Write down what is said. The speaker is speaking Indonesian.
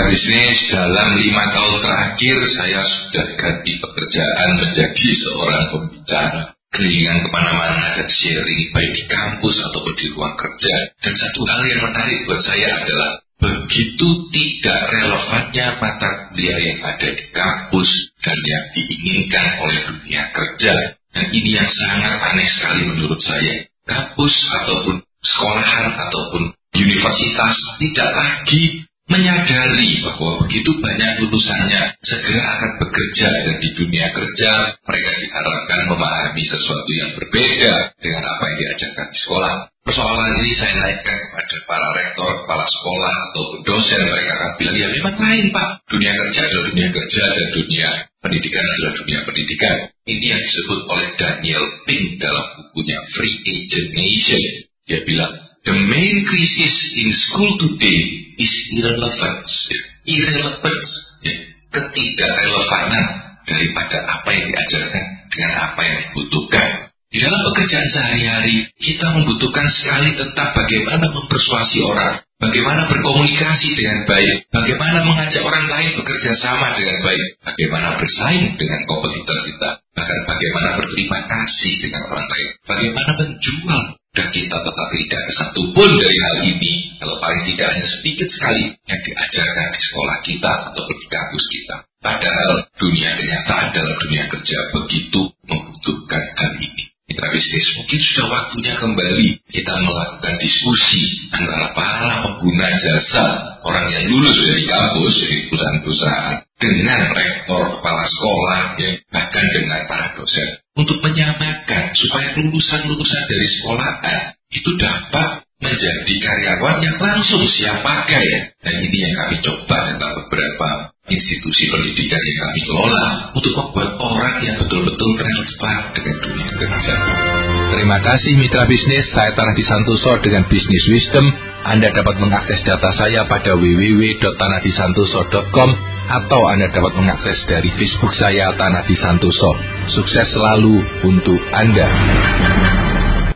Mitra bisnis dalam lima tahun terakhir saya sudah ganti pekerjaan menjadi seorang pembicara. Kelilingan ke mana-mana dan sharing baik di kampus ataupun di ruang kerja. Dan satu hal yang menarik buat saya adalah begitu tidak relevannya mata kuliah yang ada di kampus dan yang diinginkan oleh dunia kerja. Dan ini yang sangat aneh sekali menurut saya. Kampus ataupun sekolahan ataupun universitas tidak lagi menyadari bahwa begitu banyak lulusannya segera akan bekerja dan di dunia kerja mereka diharapkan memahami sesuatu yang berbeda dengan apa yang diajarkan di sekolah. Persoalan ini saya naikkan kepada para rektor, kepala sekolah atau dosen mereka akan bilang ya memang lain pak. Dunia kerja adalah dunia kerja dan dunia pendidikan adalah dunia pendidikan. Ini yang disebut oleh Daniel Pink dalam bukunya Free Agent Nation. Dia bilang The main crisis in school today is irrelevance. Irrelevance. Ya. Ketidakrelevanan daripada apa yang diajarkan dengan apa yang dibutuhkan. Di dalam pekerjaan sehari-hari, kita membutuhkan sekali tentang bagaimana mempersuasi orang, bagaimana berkomunikasi dengan baik, bagaimana mengajak orang lain bekerja sama dengan baik, bagaimana bersaing dengan kompetitor kita, bahkan bagaimana berterima kasih dengan orang lain, bagaimana menjual dan kita tetap tidak satu pun dari hal ini, kalau paling tidak hanya sedikit sekali yang diajarkan di sekolah kita atau di kampus kita. Padahal dunia kenyataan dalam dunia kerja begitu membutuhkan hal ini. Mitra bisnis mungkin sudah waktunya kembali kita melakukan diskusi antara para pengguna jasa orang yang lulus dari kampus dari perusahaan-perusahaan dengan rektor kepala sekolah ya, bahkan dengan para dosen untuk menyamakan supaya lulusan-lulusan dari sekolah A itu dapat menjadi karyawan yang langsung siap pakai dan ini yang kami coba dengan beberapa institusi pendidikan yang kami kelola untuk membuat orang yang betul-betul relevan dengan dunia kerja. Terima kasih mitra bisnis, saya Tanah di Santoso dengan Bisnis Wisdom. Anda dapat mengakses data saya pada www.tanahdisantoso.com atau Anda dapat mengakses dari Facebook saya Tanah di Santoso. Sukses selalu untuk Anda.